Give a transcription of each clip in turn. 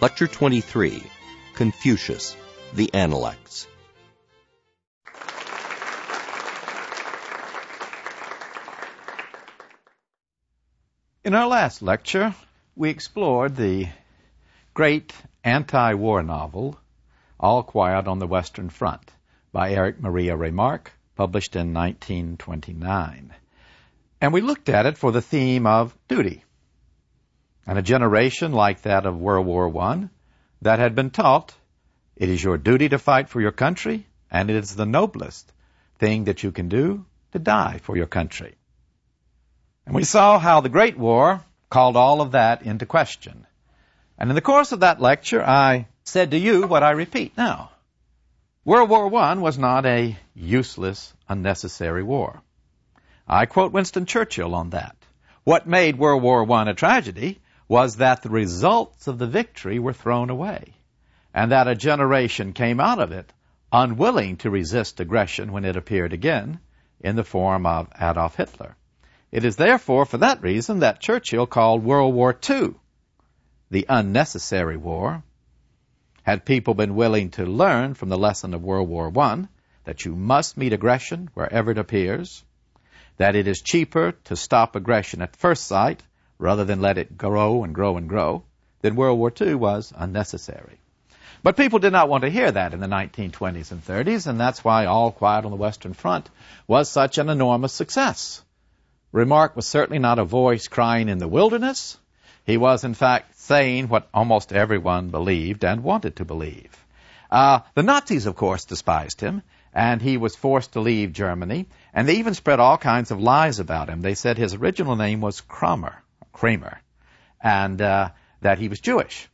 Lecture 23 Confucius, the Analects. In our last lecture, we explored the great anti war novel, All Quiet on the Western Front, by Erich Maria Remarque, published in 1929. And we looked at it for the theme of duty. And a generation like that of World War I that had been taught it is your duty to fight for your country, and it is the noblest thing that you can do to die for your country. And we saw how the Great War called all of that into question. And in the course of that lecture, I said to you what I repeat now. World War I was not a useless, unnecessary war. I quote Winston Churchill on that. What made World War I a tragedy was that the results of the victory were thrown away, and that a generation came out of it unwilling to resist aggression when it appeared again in the form of Adolf Hitler. It is therefore for that reason that Churchill called World War II the unnecessary war. Had people been willing to learn from the lesson of World War I that you must meet aggression wherever it appears, that it is cheaper to stop aggression at first sight rather than let it grow and grow and grow, then World War II was unnecessary. But people did not want to hear that in the 1920s and 30s, and that's why All Quiet on the Western Front was such an enormous success. Remarque was certainly not a voice crying in the wilderness. He was, in fact, saying what almost everyone believed and wanted to believe. Uh, the Nazis, of course, despised him, and he was forced to leave Germany, and they even spread all kinds of lies about him. They said his original name was Kramer, Kramer, and uh, that he was Jewish.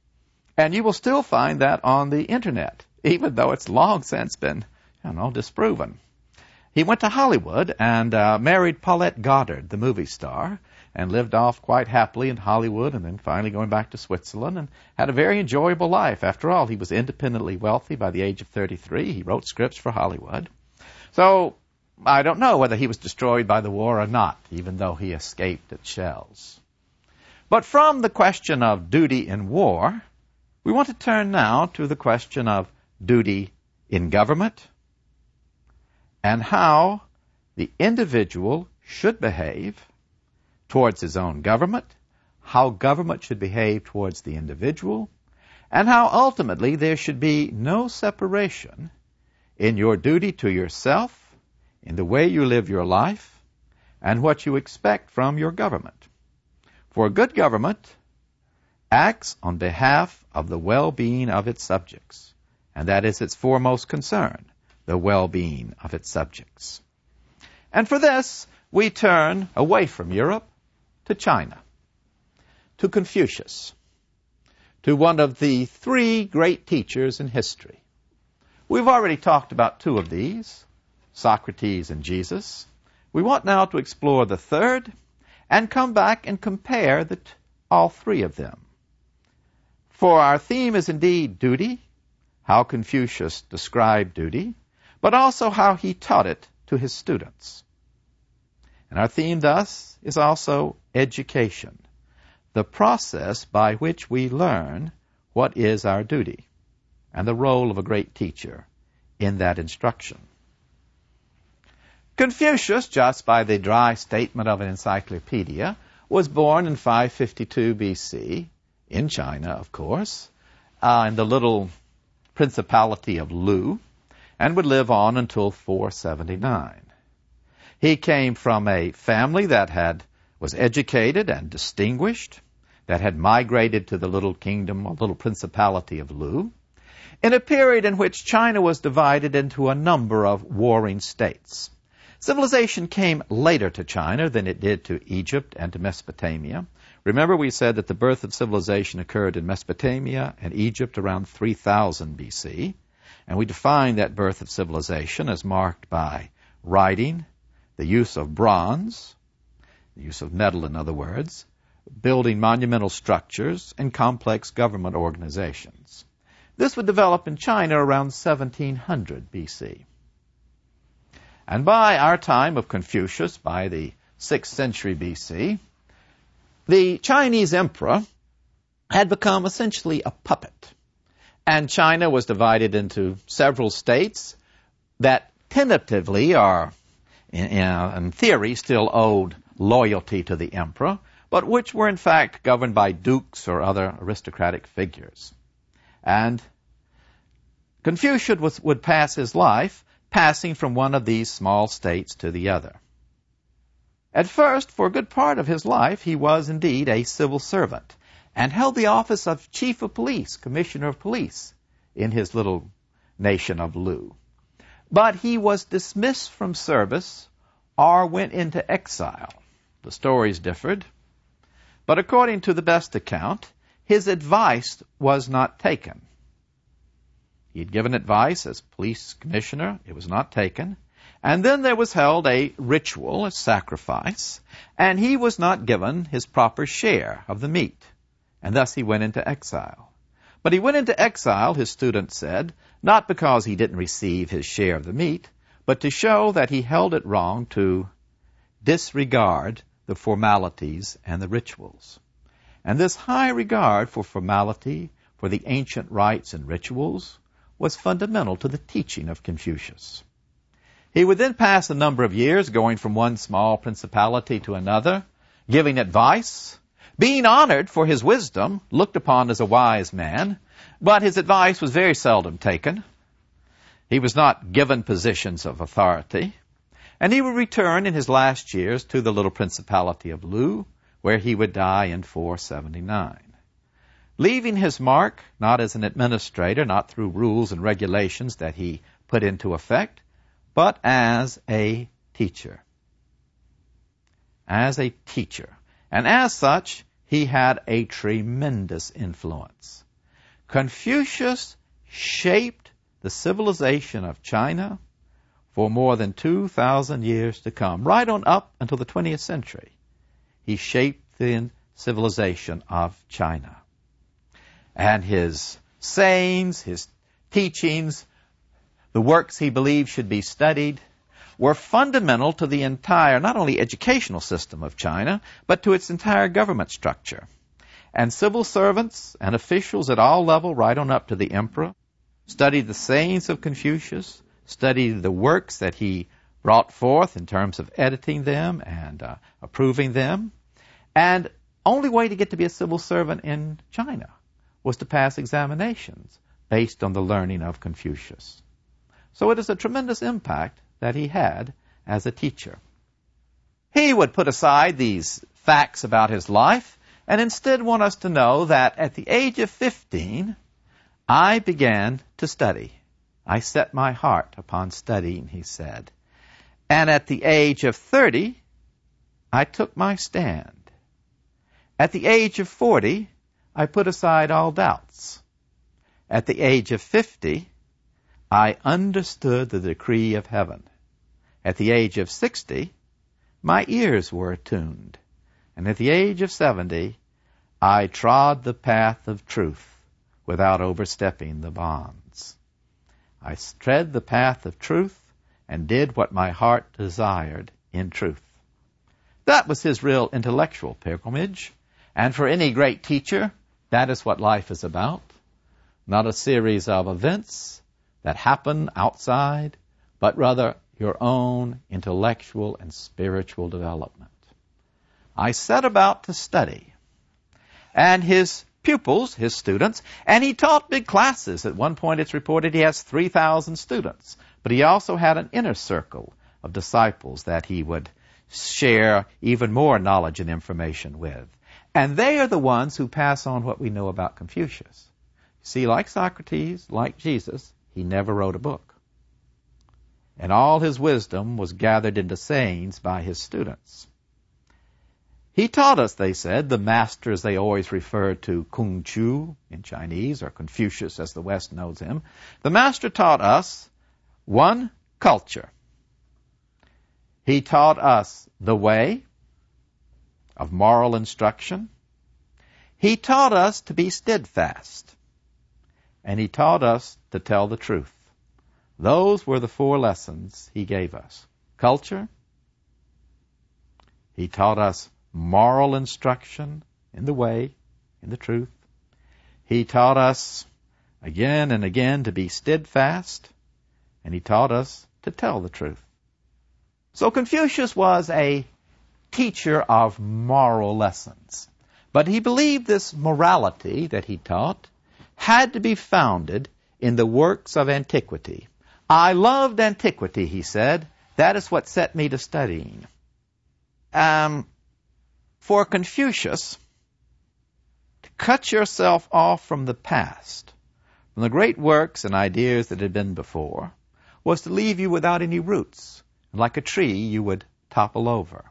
And you will still find that on the internet, even though it's long since been, you know, disproven. He went to Hollywood and uh, married Paulette Goddard, the movie star, and lived off quite happily in Hollywood and then finally going back to Switzerland and had a very enjoyable life. After all, he was independently wealthy by the age of 33. He wrote scripts for Hollywood. So I don't know whether he was destroyed by the war or not, even though he escaped its shells. But from the question of duty in war, we want to turn now to the question of duty in government and how the individual should behave towards his own government, how government should behave towards the individual, and how ultimately there should be no separation in your duty to yourself, in the way you live your life, and what you expect from your government. For a good government acts on behalf of the well-being of its subjects, and that is its foremost concern, the well-being of its subjects. And for this, we turn away from Europe to China, to Confucius, to one of the three great teachers in history. We've already talked about two of these, Socrates and Jesus. We want now to explore the third and come back and compare the t- all three of them. For our theme is indeed duty, how Confucius described duty, but also how he taught it to his students. And our theme thus is also education, the process by which we learn what is our duty, and the role of a great teacher in that instruction. Confucius, just by the dry statement of an encyclopedia, was born in 552 BC, in China, of course, uh, in the little principality of Lu, and would live on until 479. He came from a family that had was educated and distinguished, that had migrated to the little kingdom, or little principality of Lu, in a period in which China was divided into a number of warring states. Civilization came later to China than it did to Egypt and to Mesopotamia. Remember, we said that the birth of civilization occurred in Mesopotamia and Egypt around 3000 BC, and we define that birth of civilization as marked by writing, the use of bronze, the use of metal, in other words, building monumental structures, and complex government organizations. This would develop in China around 1700 BC. And by our time of Confucius, by the 6th century BC, the Chinese emperor had become essentially a puppet. And China was divided into several states that tentatively are, in, in theory, still owed loyalty to the emperor, but which were in fact governed by dukes or other aristocratic figures. And Confucius was, would pass his life passing from one of these small states to the other. At first, for a good part of his life, he was indeed a civil servant and held the office of chief of police, commissioner of police in his little nation of Lu. But he was dismissed from service or went into exile. The stories differed. But according to the best account, his advice was not taken. He had given advice as police commissioner. It was not taken. And then there was held a ritual, a sacrifice, and he was not given his proper share of the meat. And thus he went into exile. But he went into exile, his students said, not because he didn't receive his share of the meat, but to show that he held it wrong to disregard the formalities and the rituals. And this high regard for formality, for the ancient rites and rituals, was fundamental to the teaching of Confucius. He would then pass a number of years going from one small principality to another, giving advice, being honored for his wisdom, looked upon as a wise man, but his advice was very seldom taken. He was not given positions of authority, and he would return in his last years to the little principality of Lu, where he would die in 479 leaving his mark not as an administrator, not through rules and regulations that he put into effect, but as a teacher. As a teacher. And as such, he had a tremendous influence. Confucius shaped the civilization of China for more than 2,000 years to come, right on up until the 20th century. He shaped the civilization of China and his sayings, his teachings, the works he believed should be studied, were fundamental to the entire, not only educational system of China, but to its entire government structure. And civil servants and officials at all levels, right on up to the emperor, studied the sayings of Confucius, studied the works that he brought forth in terms of editing them and uh, approving them. And only way to get to be a civil servant in China was to pass examinations based on the learning of Confucius. So it is a tremendous impact that he had as a teacher. He would put aside these facts about his life and instead want us to know that at the age of 15, I began to study. I set my heart upon studying, he said. And at the age of 30, I took my stand. At the age of 40, I put aside all doubts. At the age of 50, I understood the decree of heaven. At the age of 60, my ears were attuned. And at the age of 70, I trod the path of truth without overstepping the bonds. I tread the path of truth and did what my heart desired in truth. That was his real intellectual pilgrimage. And for any great teacher, that is what life is about. Not a series of events that happen outside, but rather your own intellectual and spiritual development. I set about to study. And his pupils, his students, and he taught big classes. At one point it's reported he has 3,000 students. But he also had an inner circle of disciples that he would share even more knowledge and information with. And they are the ones who pass on what we know about Confucius. See, like Socrates, like Jesus, he never wrote a book. And all his wisdom was gathered into sayings by his students. He taught us, they said, the master as they always refer to Kung Chu in Chinese, or Confucius as the West knows him. The master taught us, one, culture. He taught us the way, of moral instruction. He taught us to be steadfast. And he taught us to tell the truth. Those were the four lessons he gave us. Culture. He taught us moral instruction in the way, in the truth. He taught us again and again to be steadfast, and he taught us to tell the truth. So Confucius was a teacher of moral lessons. But he believed this morality that he taught had to be founded in the works of antiquity. I loved antiquity, he said. That is what set me to studying. Um, for Confucius, to cut yourself off from the past, from the great works and ideas that had been before, was to leave you without any roots. And like a tree, you would topple over.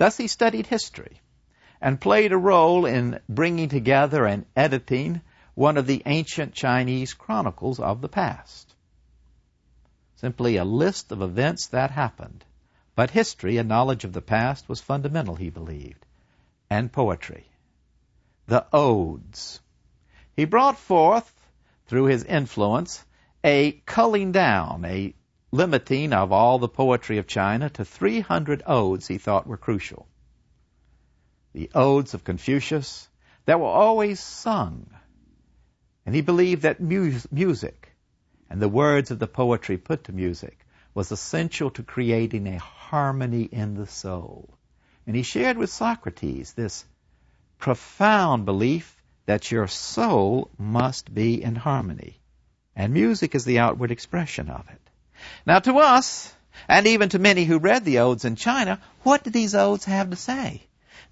Thus he studied history and played a role in bringing together and editing one of the ancient Chinese chronicles of the past. Simply a list of events that happened. But history and knowledge of the past was fundamental, he believed. And poetry. The odes. He brought forth, through his influence, a culling down, a limiting of all the poetry of China to 300 odes he thought were crucial. The odes of Confucius that were always sung. And he believed that mu- music and the words of the poetry put to music was essential to creating a harmony in the soul. And he shared with Socrates this profound belief that your soul must be in harmony. And music is the outward expression of it. Now to us, and even to many who read the odes in China, what do these odes have to say?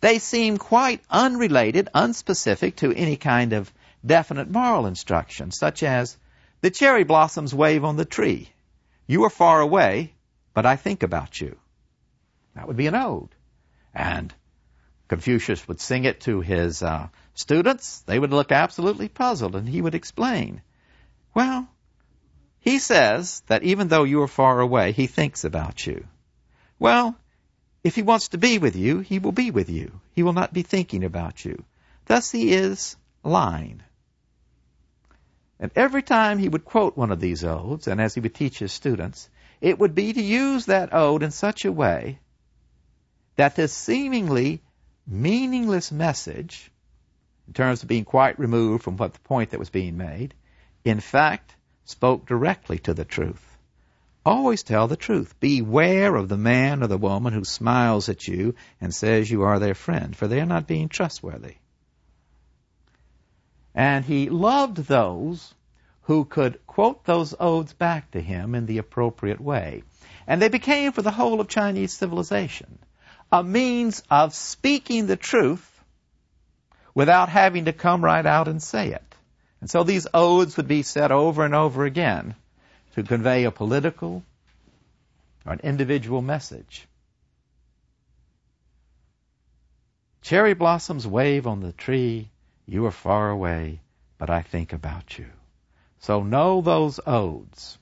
They seem quite unrelated, unspecific to any kind of definite moral instruction, such as, the cherry blossoms wave on the tree. You are far away, but I think about you. That would be an ode. And Confucius would sing it to his uh, students. They would look absolutely puzzled, and he would explain, well, he says that even though you are far away, he thinks about you. Well, if he wants to be with you, he will be with you. He will not be thinking about you. Thus he is lying. And every time he would quote one of these odes, and as he would teach his students, it would be to use that ode in such a way that this seemingly meaningless message, in terms of being quite removed from what the point that was being made, in fact spoke directly to the truth. Always tell the truth. Beware of the man or the woman who smiles at you and says you are their friend, for they are not being trustworthy. And he loved those who could quote those odes back to him in the appropriate way. And they became, for the whole of Chinese civilization, a means of speaking the truth without having to come right out and say it. And so these odes would be said over and over again to convey a political or an individual message. Cherry blossoms wave on the tree. You are far away, but I think about you. So know those odes.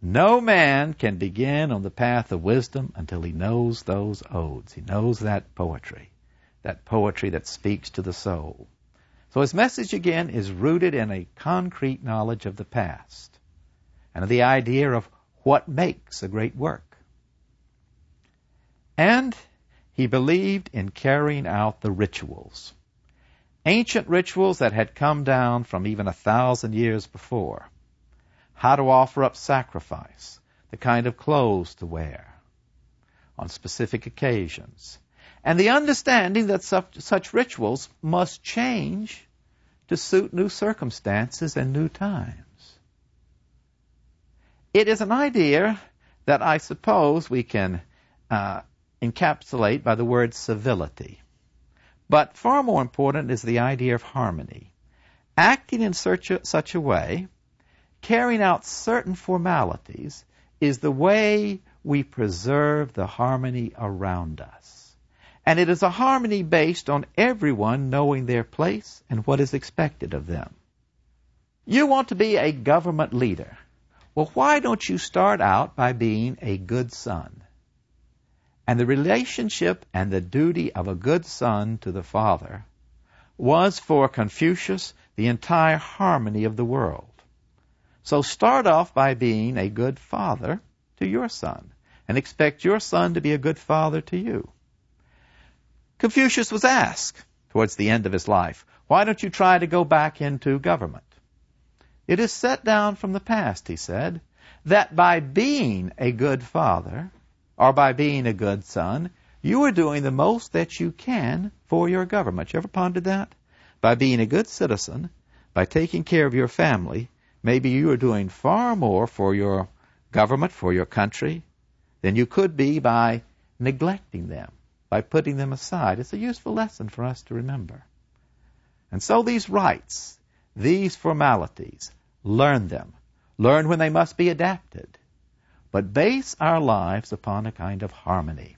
No man can begin on the path of wisdom until he knows those odes. He knows that poetry, that poetry that speaks to the soul. So his message again is rooted in a concrete knowledge of the past and of the idea of what makes a great work. And he believed in carrying out the rituals. Ancient rituals that had come down from even a thousand years before. How to offer up sacrifice, the kind of clothes to wear on specific occasions, and the understanding that such, such rituals must change to suit new circumstances and new times. It is an idea that I suppose we can uh, encapsulate by the word civility. But far more important is the idea of harmony. Acting in such a, such a way, carrying out certain formalities, is the way we preserve the harmony around us. And it is a harmony based on everyone knowing their place and what is expected of them. You want to be a government leader. Well, why don't you start out by being a good son? And the relationship and the duty of a good son to the father was for Confucius the entire harmony of the world. So start off by being a good father to your son and expect your son to be a good father to you. Confucius was asked towards the end of his life, Why don't you try to go back into government? It is set down from the past, he said, that by being a good father, or by being a good son, you are doing the most that you can for your government. You ever pondered that? By being a good citizen, by taking care of your family, maybe you are doing far more for your government, for your country, than you could be by neglecting them, by putting them aside. It's a useful lesson for us to remember. And so these rites, these formalities, learn them. Learn when they must be adapted. But base our lives upon a kind of harmony.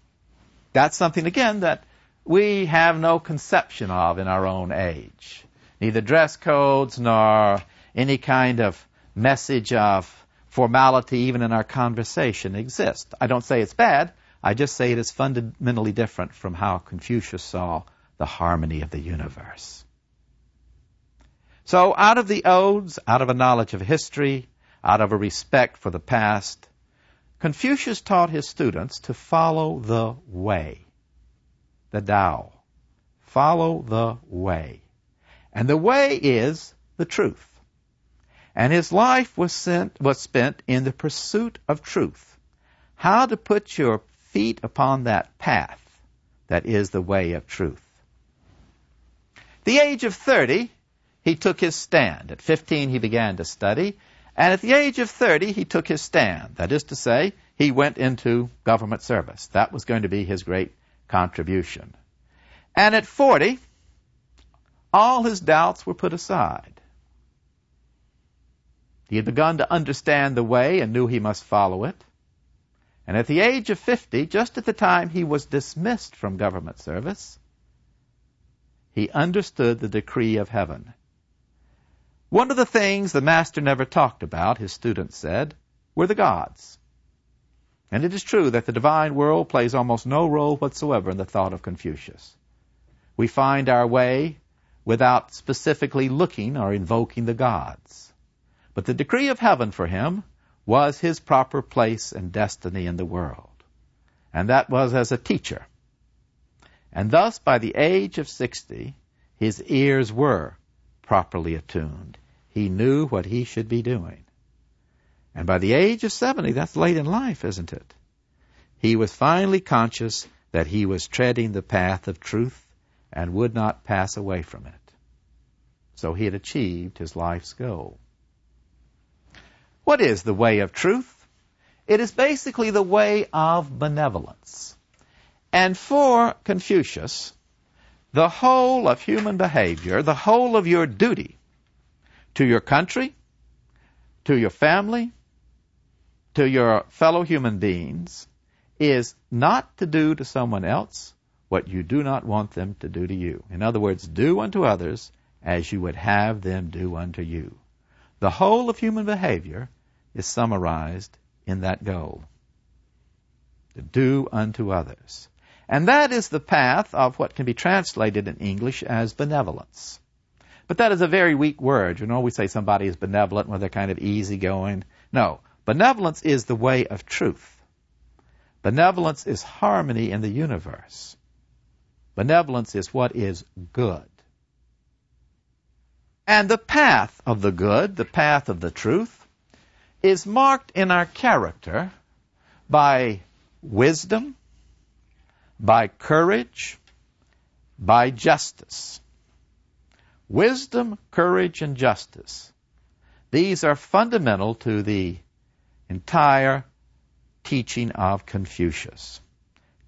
That's something, again, that we have no conception of in our own age. Neither dress codes nor any kind of message of formality, even in our conversation, exist. I don't say it's bad. I just say it is fundamentally different from how Confucius saw the harmony of the universe. So, out of the odes, out of a knowledge of history, out of a respect for the past, Confucius taught his students to follow the way, the Tao. Follow the way. And the way is the truth. And his life was, sent, was spent in the pursuit of truth. How to put your feet upon that path that is the way of truth. The age of 30, he took his stand. At 15, he began to study. And at the age of 30, he took his stand. That is to say, he went into government service. That was going to be his great contribution. And at 40, all his doubts were put aside. He had begun to understand the way and knew he must follow it. And at the age of 50, just at the time he was dismissed from government service, he understood the decree of heaven. One of the things the master never talked about, his students said, were the gods. And it is true that the divine world plays almost no role whatsoever in the thought of Confucius. We find our way without specifically looking or invoking the gods. But the decree of heaven for him was his proper place and destiny in the world. And that was as a teacher. And thus, by the age of 60, his ears were properly attuned. He knew what he should be doing. And by the age of 70, that's late in life, isn't it? He was finally conscious that he was treading the path of truth and would not pass away from it. So he had achieved his life's goal. What is the way of truth? It is basically the way of benevolence. And for Confucius, the whole of human behavior, the whole of your duty to your country, to your family, to your fellow human beings, is not to do to someone else what you do not want them to do to you. In other words, do unto others as you would have them do unto you. The whole of human behavior is summarized in that goal. To do unto others. And that is the path of what can be translated in English as benevolence. But that is a very weak word. You know, we say somebody is benevolent when they're kind of easygoing. No. Benevolence is the way of truth. Benevolence is harmony in the universe. Benevolence is what is good. And the path of the good, the path of the truth, is marked in our character by wisdom, by courage, by justice. Wisdom, courage, and justice. These are fundamental to the entire teaching of Confucius.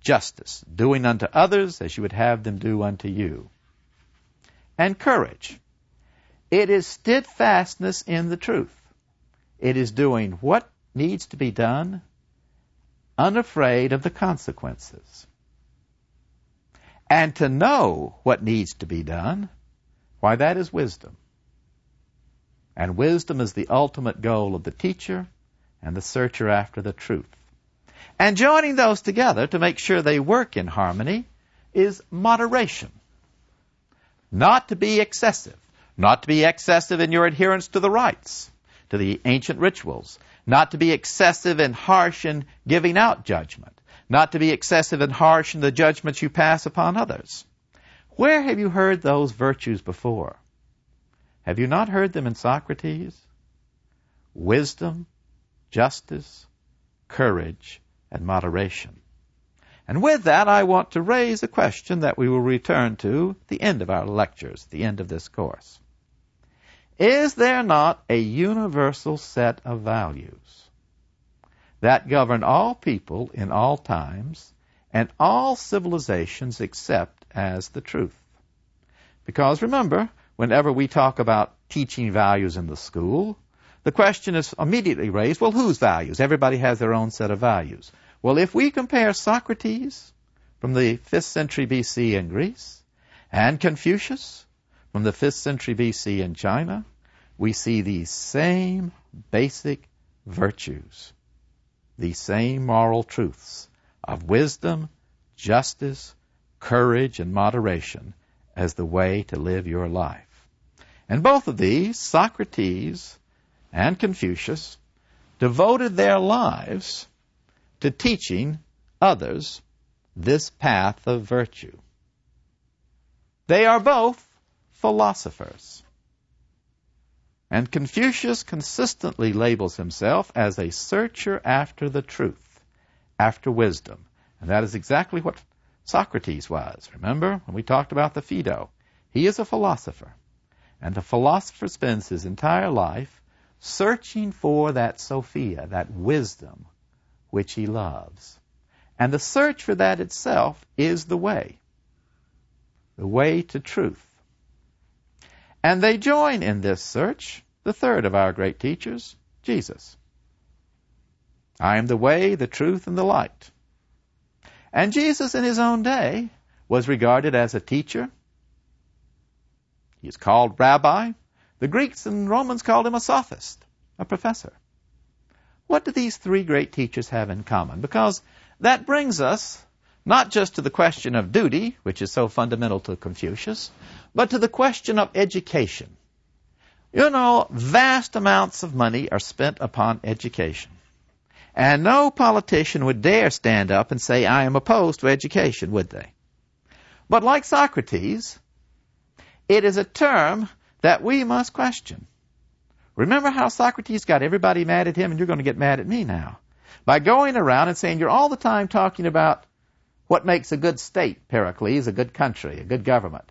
Justice, doing unto others as you would have them do unto you. And courage. It is steadfastness in the truth. It is doing what needs to be done, unafraid of the consequences. And to know what needs to be done, why, that is wisdom. And wisdom is the ultimate goal of the teacher and the searcher after the truth. And joining those together to make sure they work in harmony is moderation. Not to be excessive. Not to be excessive in your adherence to the rites, to the ancient rituals. Not to be excessive and harsh in giving out judgment. Not to be excessive and harsh in the judgments you pass upon others. Where have you heard those virtues before? Have you not heard them in Socrates? Wisdom, justice, courage, and moderation. And with that, I want to raise a question that we will return to the end of our lectures, the end of this course. Is there not a universal set of values that govern all people in all times and all civilizations except as the truth? Because remember, whenever we talk about teaching values in the school, the question is immediately raised, well, whose values? Everybody has their own set of values. Well, if we compare Socrates from the 5th century BC in Greece and Confucius from the 5th century BC in China, we see these same basic virtues, these same moral truths of wisdom, justice, courage, and moderation as the way to live your life. And both of these, Socrates and Confucius, devoted their lives to teaching others this path of virtue. They are both philosophers. And Confucius consistently labels himself as a searcher after the truth, after wisdom. And that is exactly what Socrates was. Remember when we talked about the Phaedo? He is a philosopher. And the philosopher spends his entire life searching for that Sophia, that wisdom, which he loves. And the search for that itself is the way, the way to truth. And they join in this search the third of our great teachers, Jesus. I am the way, the truth, and the light. And Jesus in his own day was regarded as a teacher. He is called rabbi. The Greeks and Romans called him a sophist, a professor. What do these three great teachers have in common? Because that brings us not just to the question of duty, which is so fundamental to Confucius, but to the question of education. You know, vast amounts of money are spent upon education. And no politician would dare stand up and say, I am opposed to education, would they? But like Socrates, it is a term that we must question. Remember how Socrates got everybody mad at him, and you're going to get mad at me now. By going around and saying you're all the time talking about what makes a good state, Pericles, a good country, a good government.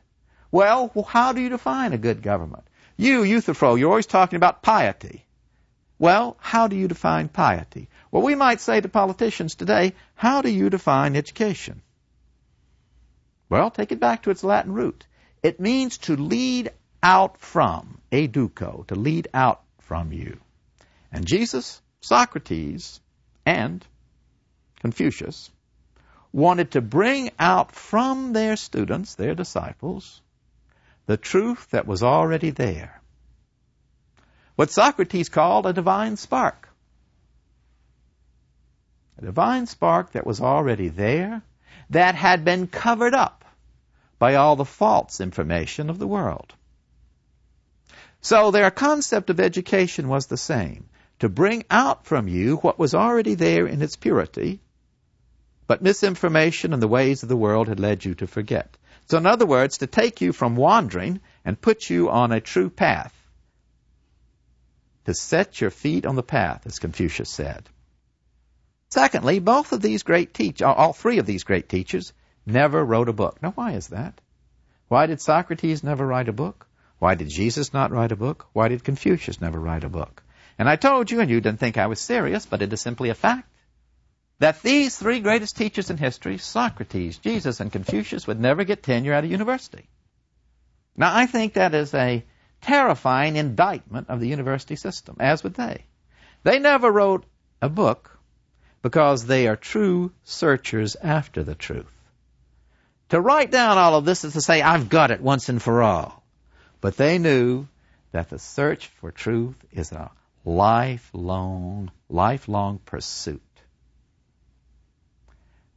Well, how do you define a good government? You, Euthyphro, you're always talking about piety. Well, how do you define piety? Well, we might say to politicians today, how do you define education? Well, take it back to its Latin root. It means to lead out from, educo, to lead out from you. And Jesus, Socrates, and Confucius wanted to bring out from their students, their disciples, the truth that was already there. What Socrates called a divine spark. A divine spark that was already there, that had been covered up by all the false information of the world. So their concept of education was the same to bring out from you what was already there in its purity, but misinformation and the ways of the world had led you to forget. So, in other words, to take you from wandering and put you on a true path, to set your feet on the path, as Confucius said. Secondly, both of these great teachers, all three of these great teachers, never wrote a book. Now, why is that? Why did Socrates never write a book? Why did Jesus not write a book? Why did Confucius never write a book? And I told you, and you didn't think I was serious, but it is simply a fact, that these three greatest teachers in history, Socrates, Jesus, and Confucius, would never get tenure at a university. Now, I think that is a terrifying indictment of the university system, as would they. They never wrote a book because they are true searchers after the truth. To write down all of this is to say, I've got it once and for all. But they knew that the search for truth is a lifelong, lifelong pursuit.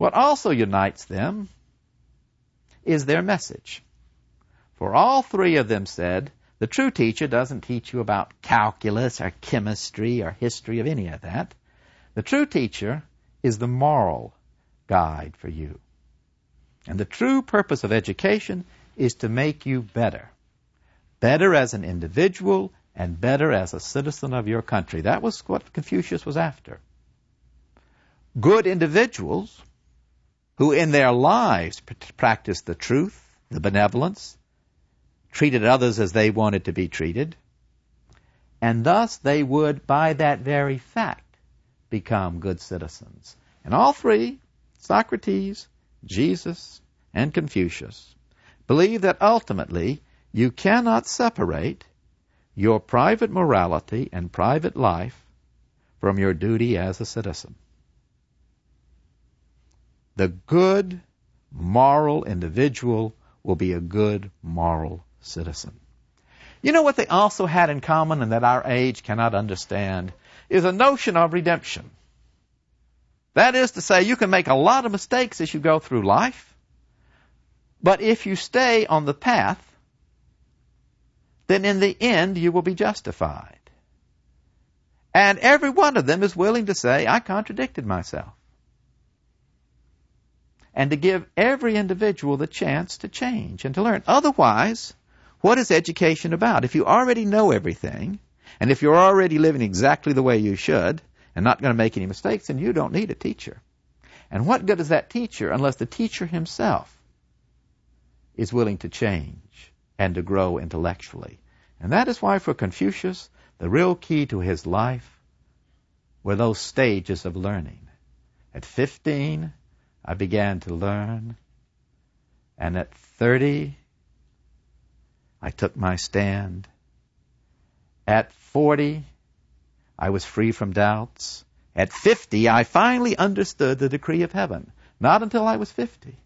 What also unites them is their message. For all three of them said, the true teacher doesn't teach you about calculus or chemistry or history of any of that. The true teacher is the moral guide for you. And the true purpose of education is to make you better. Better as an individual and better as a citizen of your country. That was what Confucius was after. Good individuals who in their lives practiced the truth, the benevolence, treated others as they wanted to be treated, and thus they would, by that very fact, become good citizens. And all three, Socrates, Jesus, and Confucius, believe that ultimately you cannot separate your private morality and private life from your duty as a citizen. The good, moral individual will be a good, moral citizen. You know what they also had in common and that our age cannot understand is a notion of redemption. That is to say, you can make a lot of mistakes as you go through life, but if you stay on the path, then in the end you will be justified. And every one of them is willing to say, I contradicted myself. And to give every individual the chance to change and to learn. Otherwise, what is education about? If you already know everything, and if you're already living exactly the way you should, and not going to make any mistakes, then you don't need a teacher. And what good is that teacher unless the teacher himself is willing to change and to grow intellectually? And that is why for Confucius, the real key to his life were those stages of learning. At 15, I began to learn. And at 30, I took my stand. At 40, I was free from doubts. At 50, I finally understood the decree of heaven. Not until I was 50.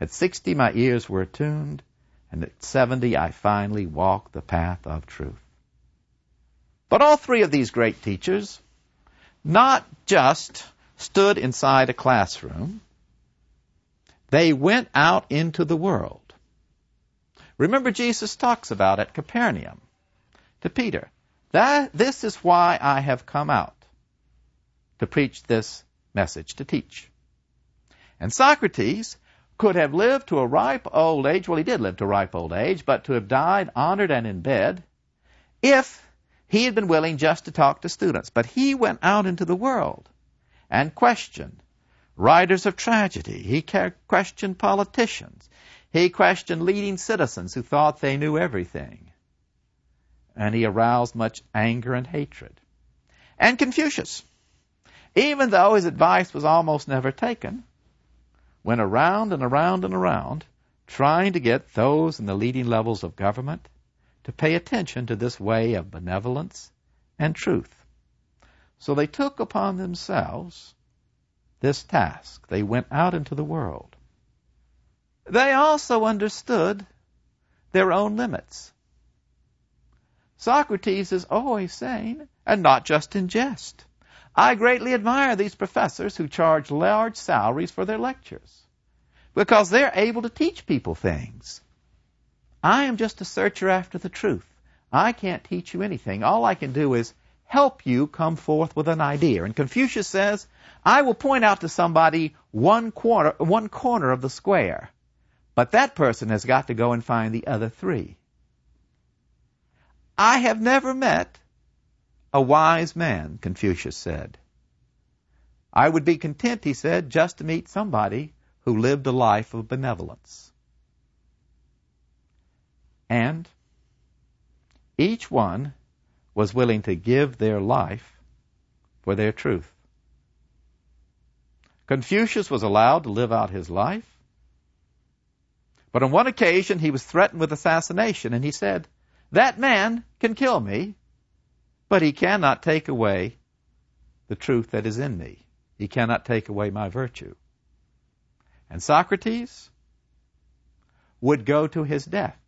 At 60, my ears were attuned. And at 70, I finally walked the path of truth. But all three of these great teachers not just stood inside a classroom, they went out into the world. Remember, Jesus talks about at Capernaum to Peter, that this is why I have come out to preach this message, to teach. And Socrates could have lived to a ripe old age, well, he did live to a ripe old age, but to have died honored and in bed, if he had been willing just to talk to students. But he went out into the world and questioned writers of tragedy. He questioned politicians. He questioned leading citizens who thought they knew everything. And he aroused much anger and hatred. And Confucius, even though his advice was almost never taken, went around and around and around trying to get those in the leading levels of government to pay attention to this way of benevolence and truth. So they took upon themselves this task. They went out into the world. They also understood their own limits. Socrates is always saying, and not just in jest, I greatly admire these professors who charge large salaries for their lectures because they're able to teach people things. I am just a searcher after the truth. I can't teach you anything. All I can do is help you come forth with an idea. And Confucius says, I will point out to somebody one corner, one corner of the square. But that person has got to go and find the other three. I have never met a wise man, Confucius said. I would be content, he said, just to meet somebody who lived a life of benevolence. And each one was willing to give their life for their truth. Confucius was allowed to live out his life. But on one occasion, he was threatened with assassination, and he said, That man can kill me, but he cannot take away the truth that is in me. He cannot take away my virtue. And Socrates would go to his death.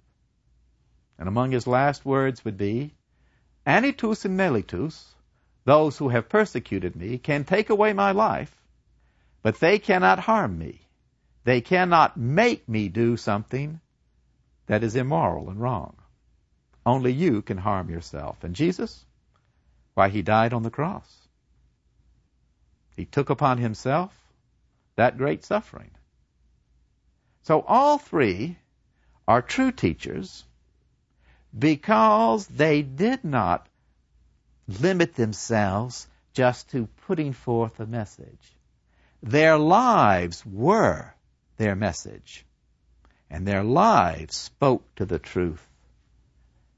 And among his last words would be, Anytus and Meletus, those who have persecuted me, can take away my life, but they cannot harm me. They cannot make me do something that is immoral and wrong. Only you can harm yourself. And Jesus, why, he died on the cross. He took upon himself that great suffering. So all three are true teachers because they did not limit themselves just to putting forth a message. Their lives were their message. And their lives spoke to the truth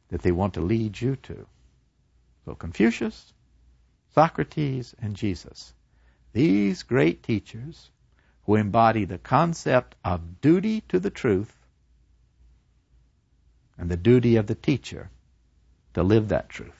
that they want to lead you to. So Confucius, Socrates, and Jesus, these great teachers who embody the concept of duty to the truth and the duty of the teacher to live that truth.